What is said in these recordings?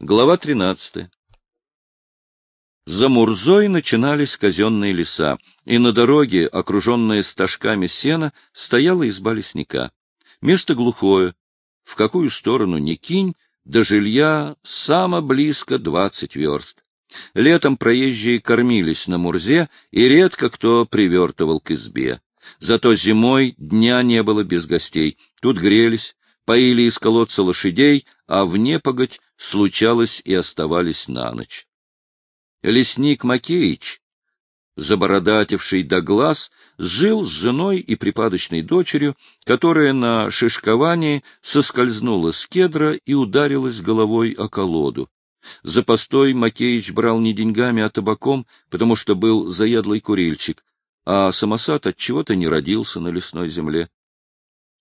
Глава 13. За Мурзой начинались казенные леса, и на дороге, окруженная стажками сена, стояла изба лесника. Место глухое, в какую сторону ни кинь, до жилья само близко двадцать верст. Летом проезжие кормились на Мурзе, и редко кто привертывал к избе. Зато зимой дня не было без гостей. Тут грелись, поили из колодца лошадей, а в непогодь случалось и оставались на ночь. Лесник Макеич, забородативший до глаз, жил с женой и припадочной дочерью, которая на шишковании соскользнула с кедра и ударилась головой о колоду. За постой Макеич брал не деньгами, а табаком, потому что был заядлый курильщик, а самосад от чего-то не родился на лесной земле.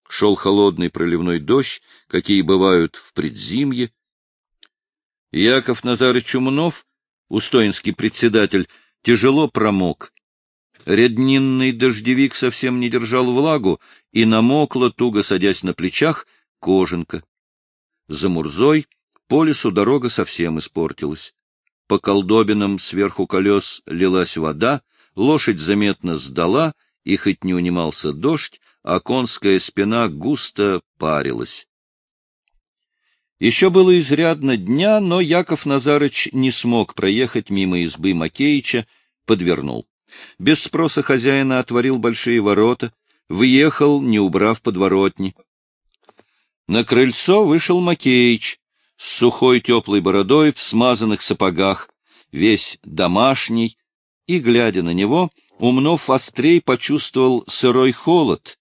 Шел холодный проливной дождь, какие бывают в предзимье. Яков Назарыч Чумнов, устоинский председатель, тяжело промок. Реднинный дождевик совсем не держал влагу, и намокла, туго садясь на плечах, кожанка. За Мурзой по лесу дорога совсем испортилась. По колдобинам сверху колес лилась вода, лошадь заметно сдала, и хоть не унимался дождь, а конская спина густо парилась. Еще было изрядно дня, но Яков Назарыч не смог проехать мимо избы Макеича, подвернул. Без спроса хозяина отворил большие ворота, въехал, не убрав подворотни. На крыльцо вышел Макеич с сухой теплой бородой в смазанных сапогах, весь домашний, и, глядя на него, Умнов острей почувствовал сырой холод,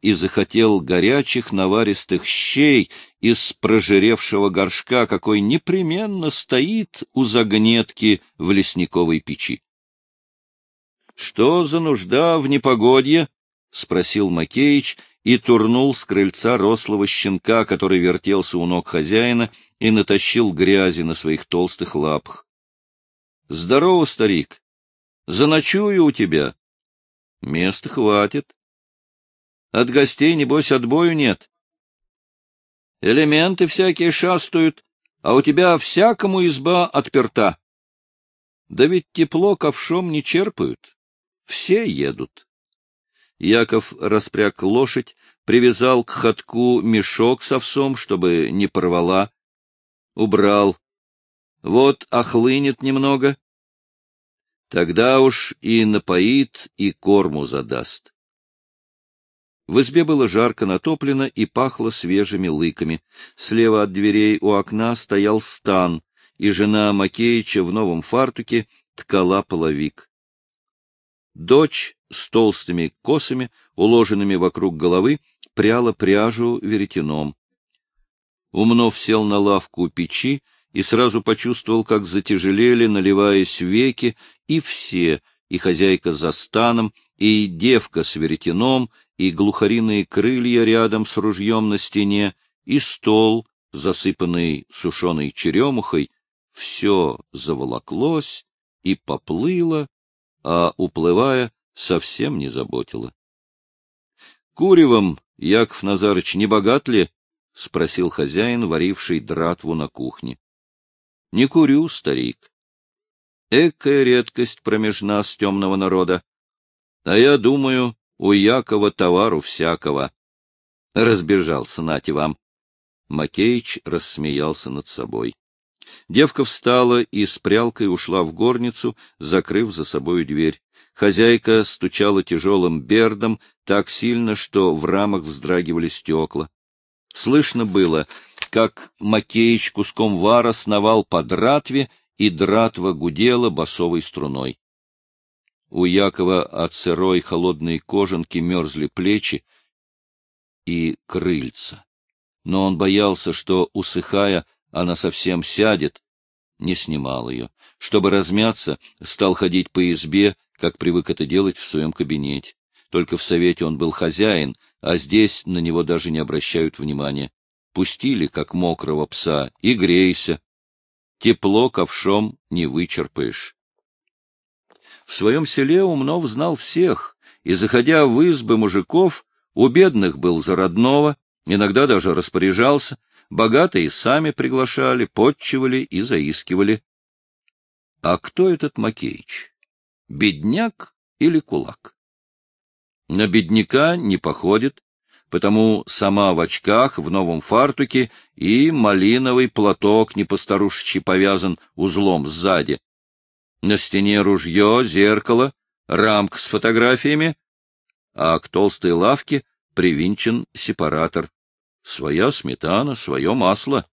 и захотел горячих наваристых щей из прожиревшего горшка, какой непременно стоит у загнетки в лесниковой печи. — Что за нужда в непогодье? — спросил Макеич и турнул с крыльца рослого щенка, который вертелся у ног хозяина и натащил грязи на своих толстых лапах. — Здорово, старик! Заночую у тебя. — Места хватит. От гостей, небось, отбою нет. Элементы всякие шастают, а у тебя всякому изба отперта. Да ведь тепло ковшом не черпают. Все едут. Яков распряг лошадь, привязал к ходку мешок с овсом, чтобы не порвала. Убрал. Вот охлынет немного. Тогда уж и напоит, и корму задаст. В избе было жарко натоплено и пахло свежими лыками. Слева от дверей у окна стоял стан, и жена Макеича в новом фартуке ткала половик. Дочь с толстыми косами, уложенными вокруг головы, пряла пряжу веретеном. Умнов сел на лавку у печи и сразу почувствовал, как затяжелели, наливаясь веки, и все, и хозяйка за станом, и девка с веретеном, и глухариные крылья рядом с ружьем на стене, и стол, засыпанный сушеной черемухой, все заволоклось и поплыло, а, уплывая, совсем не заботило. — Куревом, Яков Назарыч, не богат ли? — спросил хозяин, варивший дратву на кухне. — Не курю, старик. Экая редкость промеж нас темного народа. А я думаю, у Якова товару всякого. Разбежался, нате вам. Макеич рассмеялся над собой. Девка встала и с прялкой ушла в горницу, закрыв за собой дверь. Хозяйка стучала тяжелым бердом так сильно, что в рамах вздрагивали стекла. Слышно было, как Макеич куском вара сновал по дратве, и дратва гудела басовой струной. У Якова от сырой холодной кожанки мерзли плечи и крыльца. Но он боялся, что, усыхая, она совсем сядет, не снимал ее. Чтобы размяться, стал ходить по избе, как привык это делать в своем кабинете. Только в совете он был хозяин, а здесь на него даже не обращают внимания. Пустили, как мокрого пса, и грейся. Тепло ковшом не вычерпаешь. В своем селе Умнов знал всех, и, заходя в избы мужиков, у бедных был за родного, иногда даже распоряжался, Богатые сами приглашали, подчивали и заискивали. А кто этот Макеич? Бедняк или кулак? На бедняка не походит, потому сама в очках, в новом фартуке и малиновый платок не постарушечи повязан узлом сзади. На стене ружье, зеркало, рамка с фотографиями, а к толстой лавке привинчен сепаратор. Своя сметана, свое масло.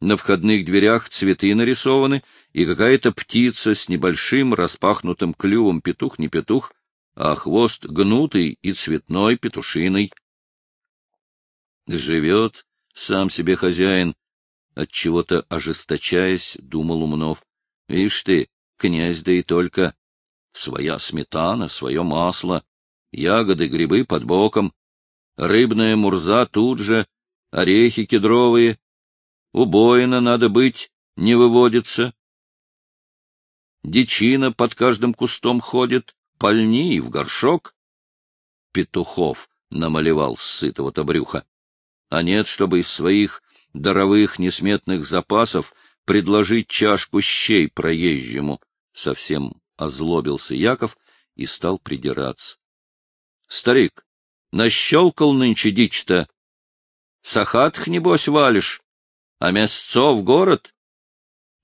На входных дверях цветы нарисованы, и какая-то птица с небольшим распахнутым клювом, петух не петух, а хвост гнутый и цветной петушиной. Живет сам себе хозяин, от чего то ожесточаясь, думал Умнов. Видишь ты, князь да и только. Своя сметана, свое масло, ягоды, грибы под боком, рыбная мурза тут же, орехи кедровые. Убоина надо быть, не выводится. Дичина под каждым кустом ходит, пальни в горшок. Петухов намалевал сытого-то брюха. А нет, чтобы из своих даровых несметных запасов предложить чашку щей проезжему. Совсем озлобился Яков и стал придираться. — Старик, нащелкал нынче дичь-то. Сахатх, небось, валишь, а мясцо в город?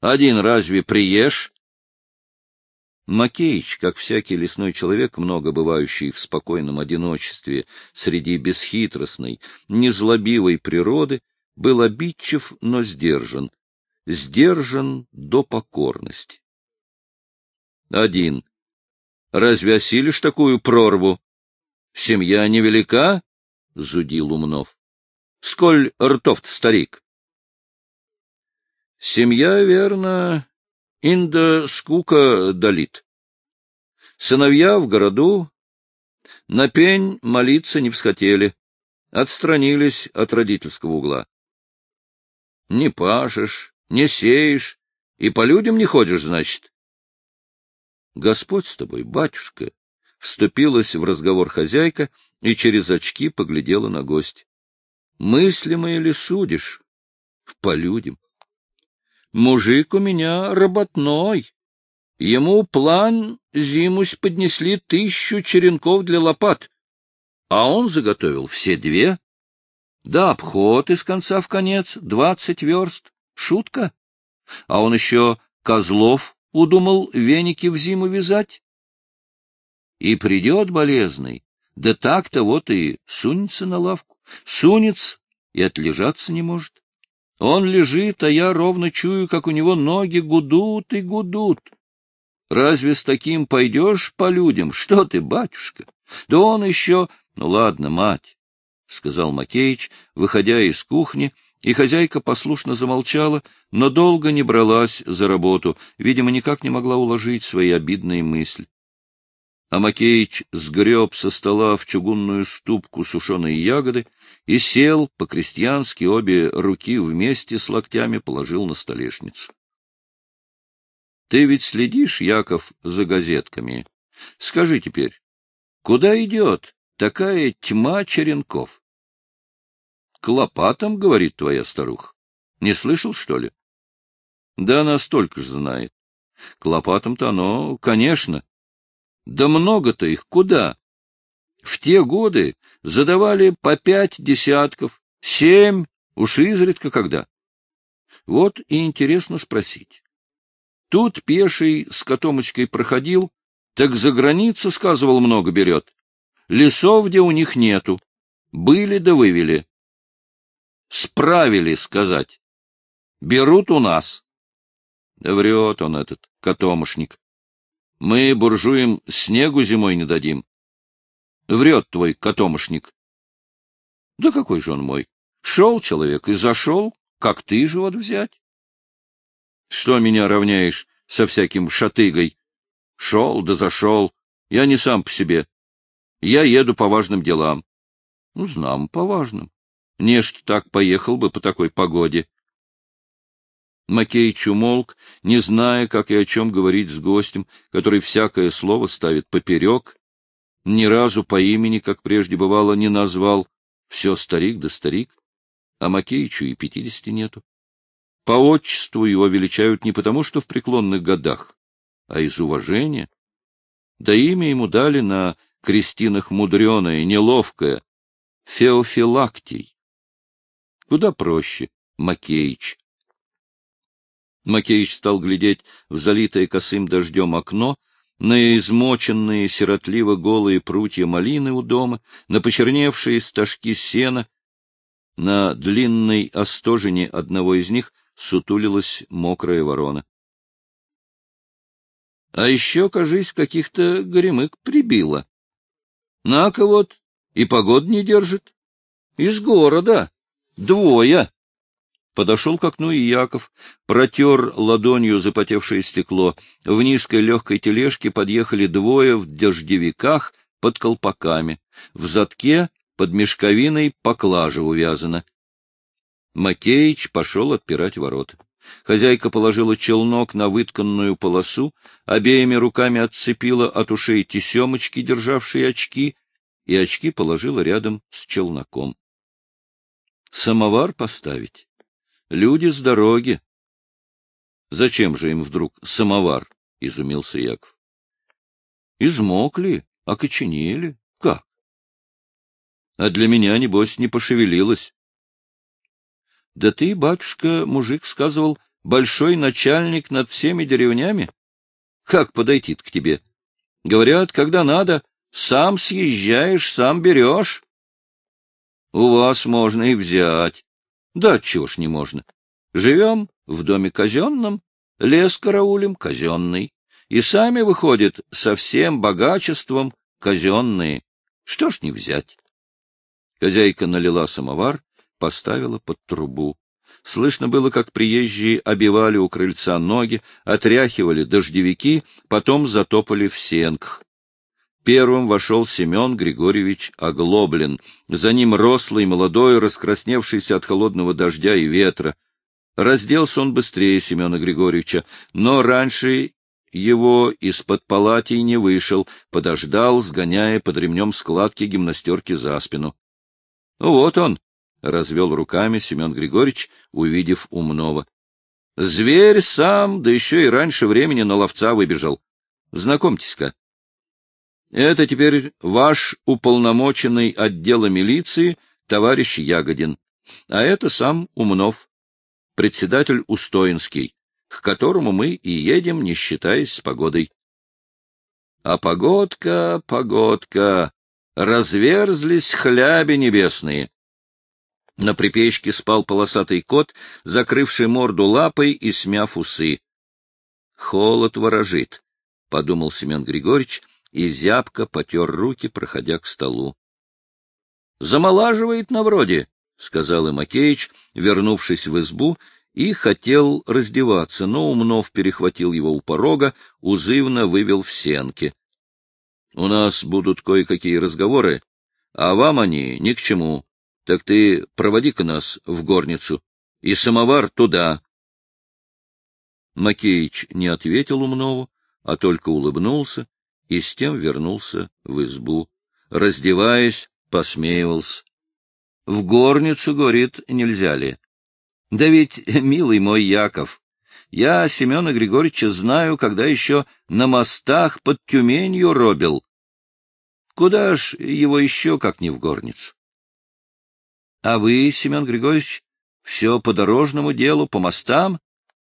Один разве приешь? Макеич, как всякий лесной человек, много бывающий в спокойном одиночестве среди бесхитростной, незлобивой природы, был обидчив, но сдержан, сдержан до покорности. Один. Разве осилишь такую прорву? Семья невелика? — зудил Умнов. — Сколь ртов старик? — Семья, верно, инда скука долит. Сыновья в городу на пень молиться не всхотели, отстранились от родительского угла. Не пашешь, не сеешь и по людям не ходишь, значит. Господь с тобой, батюшка, Вступилась в разговор хозяйка и через очки поглядела на гость. Мыслимое ли судишь? По людям. Мужик у меня работной. Ему план зимусь поднесли тысячу черенков для лопат, а он заготовил все две. Да, обход из конца в конец, двадцать верст. Шутка. А он еще козлов удумал веники в зиму вязать. И придет болезный, да так-то вот и сунется на лавку, сунется и отлежаться не может. Он лежит, а я ровно чую, как у него ноги гудут и гудут. Разве с таким пойдешь по людям? Что ты, батюшка? Да он еще... Ну ладно, мать, — сказал Макеич, выходя из кухни, и хозяйка послушно замолчала, но долго не бралась за работу, видимо, никак не могла уложить свои обидные мысли. А Макеич сгреб со стола в чугунную ступку сушеные ягоды и сел, по-крестьянски обе руки вместе с локтями положил на столешницу. — Ты ведь следишь, Яков, за газетками. Скажи теперь, куда идет такая тьма черенков? — К лопатам, — говорит твоя старуха. Не слышал, что ли? — Да она столько ж знает. К лопатам-то оно, конечно, да много-то их куда? В те годы задавали по пять десятков, семь, уж изредка когда. Вот и интересно спросить. Тут пеший с котомочкой проходил, так за границу, сказывал, много берет. Лесов, где у них нету. Были да вывели. Справили сказать. Берут у нас. Да врет он этот, котомошник. Мы буржуям снегу зимой не дадим. Врет твой котомошник. Да какой же он мой? Шел человек и зашел, как ты живот взять. Что меня равняешь со всяким шатыгой? Шел да зашел. Я не сам по себе. Я еду по важным делам. Ну, знам, по важным. Не что так поехал бы по такой погоде. Макеич умолк, не зная, как и о чем говорить с гостем, который всякое слово ставит поперек, ни разу по имени, как прежде бывало, не назвал, все старик да старик. а Макеичу и пятидесяти нету. По отчеству его величают не потому, что в преклонных годах, а из уважения. Да имя ему дали на крестинах мудреное, неловкое — Феофилактий. Куда проще — Макеич. Макеич стал глядеть в залитое косым дождем окно, на измоченные сиротливо голые прутья малины у дома, на почерневшие стажки сена. На длинной остожине одного из них сутулилась мокрая ворона. А еще, кажись, каких-то горемык прибило. На-ка вот, и погод не держит. Из города. Двое. Подошел к окну и Яков, протер ладонью запотевшее стекло. В низкой легкой тележке подъехали двое в дождевиках под колпаками. В задке под мешковиной поклажа увязана. Макеич пошел отпирать ворота. Хозяйка положила челнок на вытканную полосу, обеими руками отцепила от ушей тесемочки, державшие очки, и очки положила рядом с челноком. Самовар поставить? Люди с дороги. Зачем же им вдруг самовар? — изумился Яков. Измокли, окоченели. Как? А для меня, небось, не пошевелилось. Да ты, батюшка, мужик, сказывал, большой начальник над всеми деревнями? Как подойти к тебе? Говорят, когда надо, сам съезжаешь, сам берешь. У вас можно и взять. Да чего ж не можно? Живем в доме казенном, лес караулем казенный, и сами, выходит, со всем богачеством казенные. Что ж не взять? Хозяйка налила самовар, поставила под трубу. Слышно было, как приезжие обивали у крыльца ноги, отряхивали дождевики, потом затопали в сенках. Первым вошел Семен Григорьевич Оглоблин, за ним рослый, молодой, раскрасневшийся от холодного дождя и ветра. Разделся он быстрее Семена Григорьевича, но раньше его из-под палатей не вышел, подождал, сгоняя под ремнем складки гимнастерки за спину. — Вот он, — развел руками Семен Григорьевич, увидев умного. — Зверь сам, да еще и раньше времени на ловца выбежал. Знакомьтесь-ка, это теперь ваш уполномоченный отдела милиции, товарищ Ягодин, а это сам Умнов, председатель Устоинский, к которому мы и едем, не считаясь с погодой. А погодка, погодка, разверзлись хляби небесные. На припечке спал полосатый кот, закрывший морду лапой и смяв усы. Холод ворожит, — подумал Семен Григорьевич, — и зябко потер руки, проходя к столу. — Замолаживает на вроде, — сказал Имакеич, вернувшись в избу, и хотел раздеваться, но Умнов перехватил его у порога, узывно вывел в сенки. — У нас будут кое-какие разговоры, а вам они ни к чему. Так ты проводи-ка нас в горницу, и самовар туда. Макеич не ответил Умнову, а только улыбнулся и с тем вернулся в избу. Раздеваясь, посмеивался. — В горницу, — говорит, — нельзя ли? — Да ведь, милый мой Яков, я Семена Григорьевича знаю, когда еще на мостах под Тюменью робил. Куда ж его еще, как не в горницу? — А вы, Семен Григорьевич, все по дорожному делу, по мостам?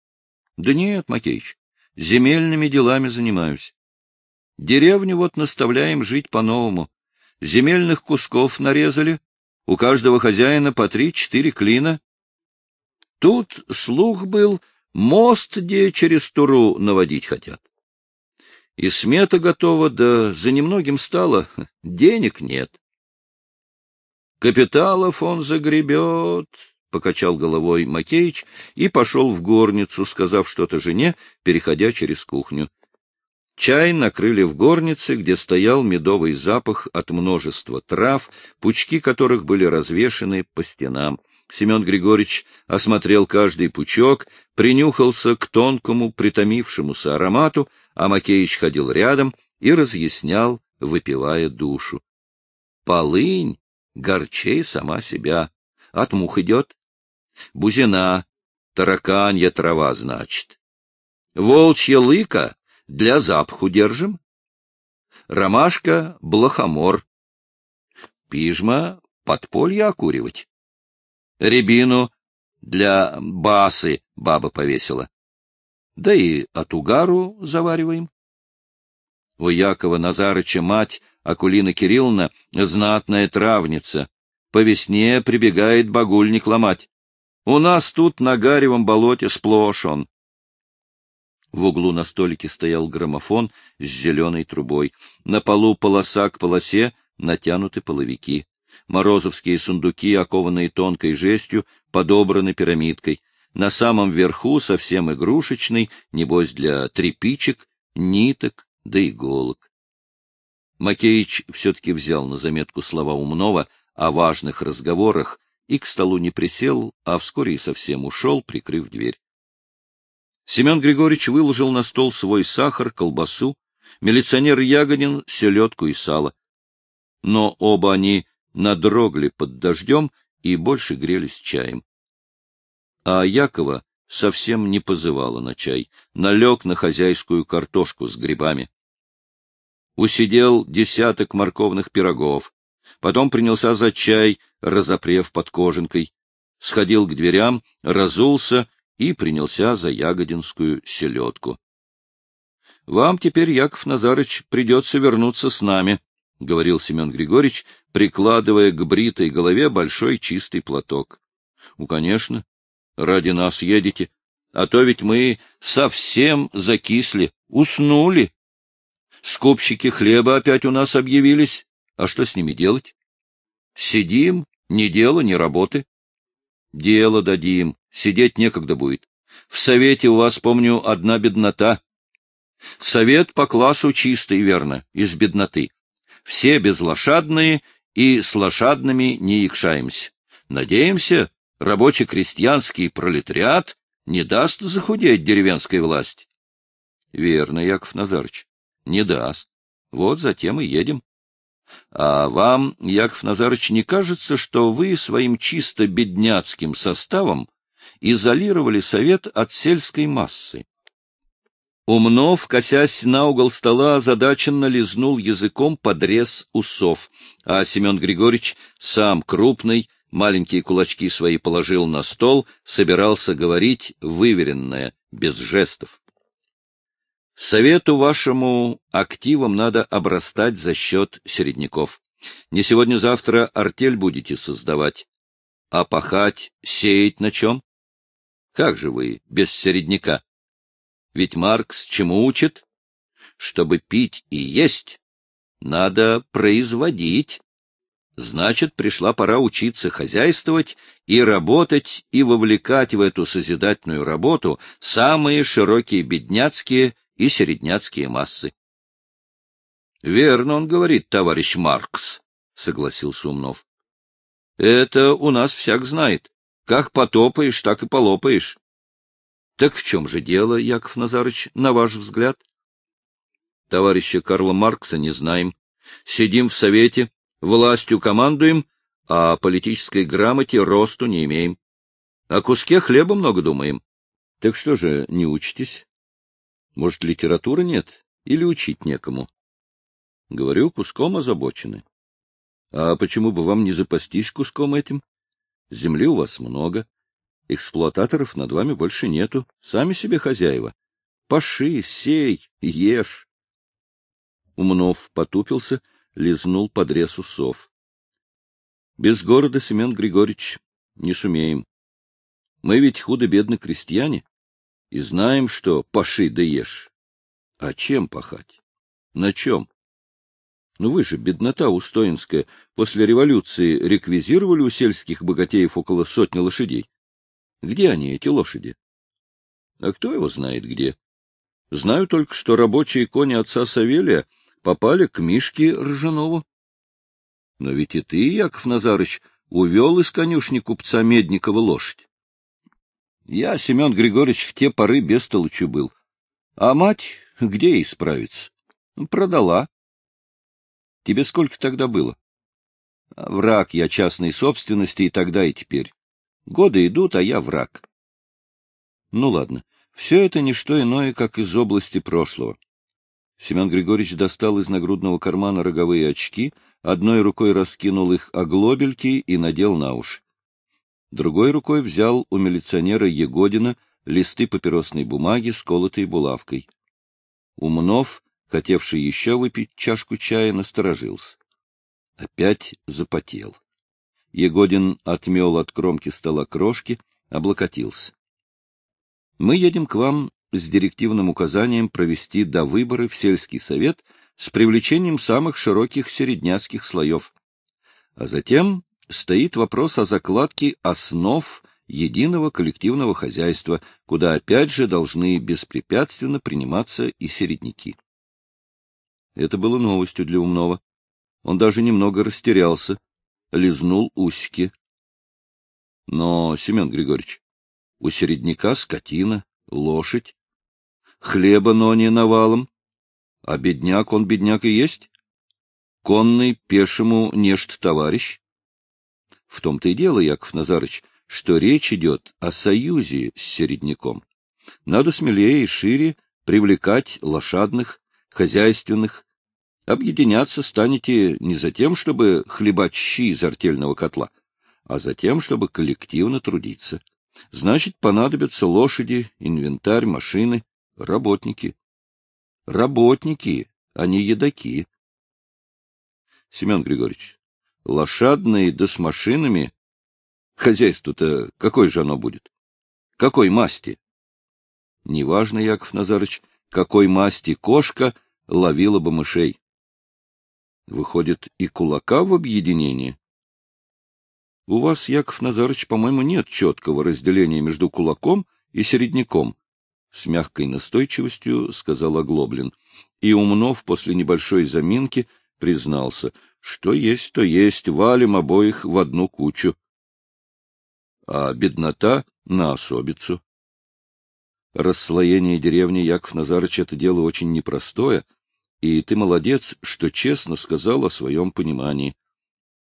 — Да нет, Макеич, земельными делами занимаюсь. Деревню вот наставляем жить по-новому. Земельных кусков нарезали, у каждого хозяина по три-четыре клина. Тут слух был, мост где через Туру наводить хотят. И смета готова, да за немногим стало, денег нет. Капиталов он загребет, — покачал головой Макеич и пошел в горницу, сказав что-то жене, переходя через кухню. Чай накрыли в горнице, где стоял медовый запах от множества трав, пучки которых были развешаны по стенам. Семен Григорьевич осмотрел каждый пучок, принюхался к тонкому, притомившемуся аромату, а Макеич ходил рядом и разъяснял, выпивая душу. Полынь горчей сама себя. От мух идет, Бузина, тараканья трава, значит. Волчья лыка для запаху держим. Ромашка — блохомор. Пижма — подполье окуривать. Рябину для басы баба повесила. Да и от угару завариваем. У Якова Назарыча мать, Акулина Кирилловна, знатная травница. По весне прибегает багульник ломать. У нас тут на Гаревом болоте сплошь он. В углу на столике стоял граммофон с зеленой трубой. На полу полоса к полосе натянуты половики. Морозовские сундуки, окованные тонкой жестью, подобраны пирамидкой. На самом верху, совсем игрушечный, небось для трепичек, ниток да иголок. Макеич все-таки взял на заметку слова Умнова о важных разговорах и к столу не присел, а вскоре и совсем ушел, прикрыв дверь. Семен Григорьевич выложил на стол свой сахар, колбасу, милиционер Ягодин — селедку и сало. Но оба они надрогли под дождем и больше грелись чаем. А Якова совсем не позывала на чай, налег на хозяйскую картошку с грибами. Усидел десяток морковных пирогов, потом принялся за чай, разопрев под кожанкой, сходил к дверям, разулся и принялся за ягодинскую селедку. — Вам теперь, Яков Назарыч, придется вернуться с нами, — говорил Семен Григорьевич, прикладывая к бритой голове большой чистый платок. — Ну, конечно, ради нас едете, а то ведь мы совсем закисли, уснули. Скупщики хлеба опять у нас объявились, а что с ними делать? Сидим, ни дела, ни работы. Дело дадим, сидеть некогда будет. В совете у вас, помню, одна беднота. Совет по классу чистый, верно, из бедноты. Все безлошадные и с лошадными не якшаемся. Надеемся, рабоче-крестьянский пролетариат не даст захудеть деревенской власти. Верно, Яков Назарыч, не даст. Вот затем и едем. А вам, Яков Назарыч, не кажется, что вы своим чисто бедняцким составом изолировали совет от сельской массы? Умнов, косясь на угол стола, озадаченно лизнул языком подрез усов, а Семен Григорьевич, сам крупный, маленькие кулачки свои положил на стол, собирался говорить выверенное, без жестов. Совету вашему активам надо обрастать за счет середняков. Не сегодня-завтра артель будете создавать. А пахать, сеять на чем? Как же вы без середняка? Ведь Маркс чему учит? Чтобы пить и есть, надо производить. Значит, пришла пора учиться хозяйствовать и работать, и вовлекать в эту созидательную работу самые широкие бедняцкие и середняцкие массы. — Верно он говорит, товарищ Маркс, — согласился Умнов. — Это у нас всяк знает. Как потопаешь, так и полопаешь. — Так в чем же дело, Яков Назарыч, на ваш взгляд? — Товарища Карла Маркса не знаем. Сидим в совете, властью командуем, а политической грамоте росту не имеем. О куске хлеба много думаем. Так что же, не учитесь? Может, литературы нет или учить некому? Говорю, куском озабочены. А почему бы вам не запастись куском этим? Земли у вас много. Эксплуататоров над вами больше нету. Сами себе хозяева. Паши, сей, ешь. Умнов потупился, лизнул подрез усов. Без города, Семен Григорьевич, не сумеем. Мы ведь худо-бедно крестьяне и знаем, что паши да ешь. А чем пахать? На чем? Ну вы же, беднота устоинская, после революции реквизировали у сельских богатеев около сотни лошадей. Где они, эти лошади? А кто его знает где? Знаю только, что рабочие кони отца Савелия попали к Мишке Ржанову. Но ведь и ты, Яков Назарыч, увел из конюшни купца Медникова лошадь. Я, Семен Григорьевич, в те поры без толчу был. А мать где ей справиться? Продала. Тебе сколько тогда было? Враг я частной собственности и тогда, и теперь. Годы идут, а я враг. Ну ладно, все это не что иное, как из области прошлого. Семен Григорьевич достал из нагрудного кармана роговые очки, одной рукой раскинул их оглобельки и надел на уши. Другой рукой взял у милиционера Егодина листы папиросной бумаги, сколотые булавкой. Умнов, хотевший еще выпить чашку чая, насторожился. Опять запотел. Егодин отмел от кромки стола крошки, облокотился. — Мы едем к вам с директивным указанием провести до выборы в сельский совет с привлечением самых широких середняцких слоев. А затем стоит вопрос о закладке основ единого коллективного хозяйства, куда опять же должны беспрепятственно приниматься и середняки. Это было новостью для Умнова. Он даже немного растерялся, лизнул усики. Но, Семен Григорьевич, у середняка скотина, лошадь, хлеба, но не навалом, а бедняк он бедняк и есть. Конный пешему нежт товарищ. В том-то и дело, Яков Назарыч, что речь идет о союзе с середняком. Надо смелее и шире привлекать лошадных, хозяйственных. Объединяться станете не за тем, чтобы хлебать щи из артельного котла, а за тем, чтобы коллективно трудиться. Значит, понадобятся лошади, инвентарь, машины, работники. Работники, а не едаки. Семен Григорьевич, лошадные да с машинами Хозяйство-то какое же оно будет? Какой масти? Неважно, Яков Назарыч, какой масти кошка ловила бы мышей. Выходит, и кулака в объединении? У вас, Яков Назарыч, по-моему, нет четкого разделения между кулаком и середняком, — с мягкой настойчивостью сказал Оглоблин. И Умнов после небольшой заминки признался, что есть, то есть, валим обоих в одну кучу а беднота — на особицу. Расслоение деревни, Яков Назарыч, это дело очень непростое, и ты молодец, что честно сказал о своем понимании.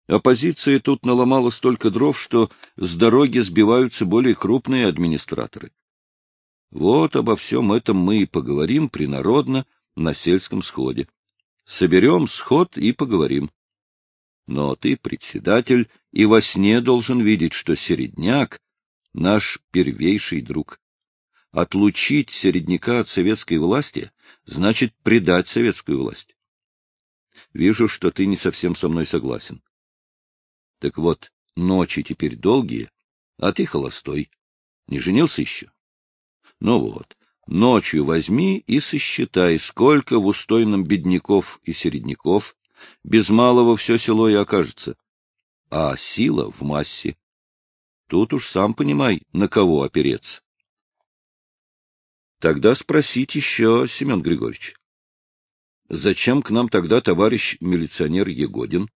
Оппозиция тут наломала столько дров, что с дороги сбиваются более крупные администраторы. Вот обо всем этом мы и поговорим принародно на сельском сходе. Соберем сход и поговорим. Но ты, председатель, и во сне должен видеть, что середняк — наш первейший друг. Отлучить середняка от советской власти значит предать советскую власть. Вижу, что ты не совсем со мной согласен. Так вот, ночи теперь долгие, а ты холостой. Не женился еще? Ну вот, ночью возьми и сосчитай, сколько в устойном бедняков и середняков, без малого все село и окажется. А сила в массе. Тут уж сам понимай, на кого опереться. Тогда спросить еще, Семен Григорьевич. Зачем к нам тогда товарищ милиционер Егодин?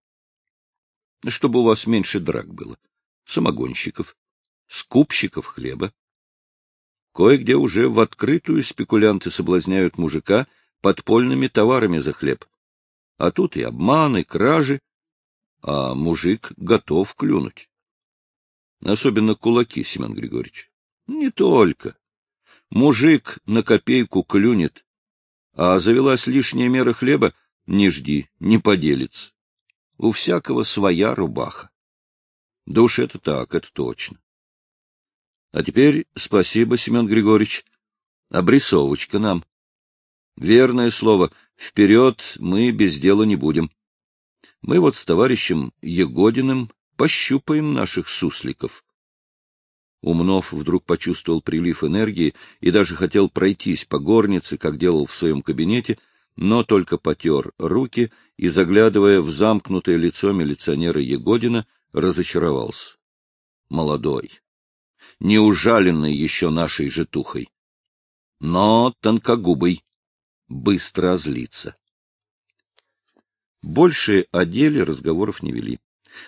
Чтобы у вас меньше драк было. Самогонщиков, скупщиков хлеба. Кое-где уже в открытую спекулянты соблазняют мужика подпольными товарами за хлеб. А тут и обманы, кражи, а мужик готов клюнуть. Особенно кулаки, Семен Григорьевич. Не только. Мужик на копейку клюнет, а завелась лишняя мера хлеба, не жди, не поделится. У всякого своя рубаха. Да уж это так, это точно. А теперь спасибо, Семен Григорьевич. Обрисовочка нам. Верное слово, вперед мы без дела не будем. Мы вот с товарищем Егодиным пощупаем наших сусликов. Умнов вдруг почувствовал прилив энергии и даже хотел пройтись по горнице, как делал в своем кабинете, но только потер руки и, заглядывая в замкнутое лицо милиционера Егодина, разочаровался. Молодой, неужаленный еще нашей житухой, но тонкогубый быстро озлиться. Больше о деле разговоров не вели.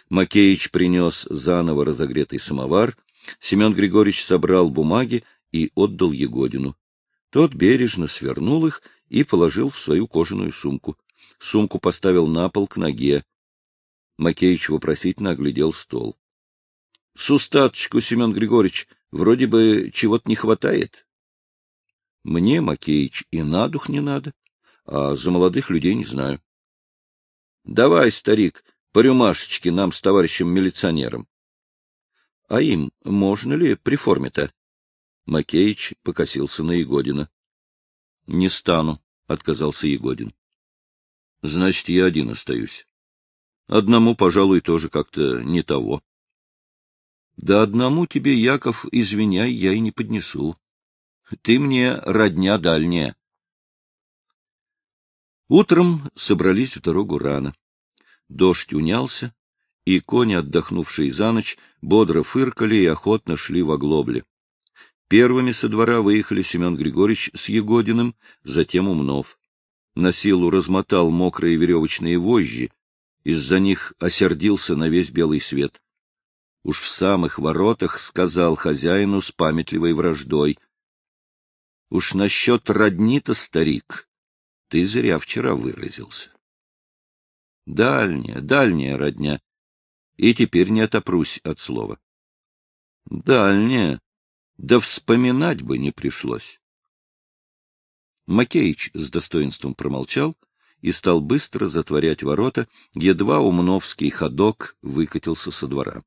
Макеич принес заново разогретый самовар, Семен Григорьевич собрал бумаги и отдал Егодину. Тот бережно свернул их и положил в свою кожаную сумку. Сумку поставил на пол к ноге. Макеич вопросительно оглядел стол. — С устаточку, Семен Григорьевич, вроде бы чего-то не хватает. — Мне, Макеич, и на дух не надо, а за молодых людей не знаю. — Давай, старик, по рюмашечке нам с товарищем-милиционером. — А им можно ли при форме-то? Макеич покосился на Егодина. — Не стану, — отказался Егодин. — Значит, я один остаюсь. Одному, пожалуй, тоже как-то не того. — Да одному тебе, Яков, извиняй, я и не поднесу. Ты мне родня дальняя. Утром собрались в дорогу рано. Дождь унялся, и кони, отдохнувшие за ночь, бодро фыркали и охотно шли в оглобле. Первыми со двора выехали Семен Григорьевич с Егодиным, затем Умнов. На силу размотал мокрые веревочные вожжи, из-за них осердился на весь белый свет. Уж в самых воротах сказал хозяину с памятливой враждой. — Уж насчет родни-то, старик, ты зря вчера выразился. Дальняя, дальняя родня. И теперь не отопрусь от слова. Дальняя. Да вспоминать бы не пришлось. Макеич с достоинством промолчал и стал быстро затворять ворота, едва умновский ходок выкатился со двора.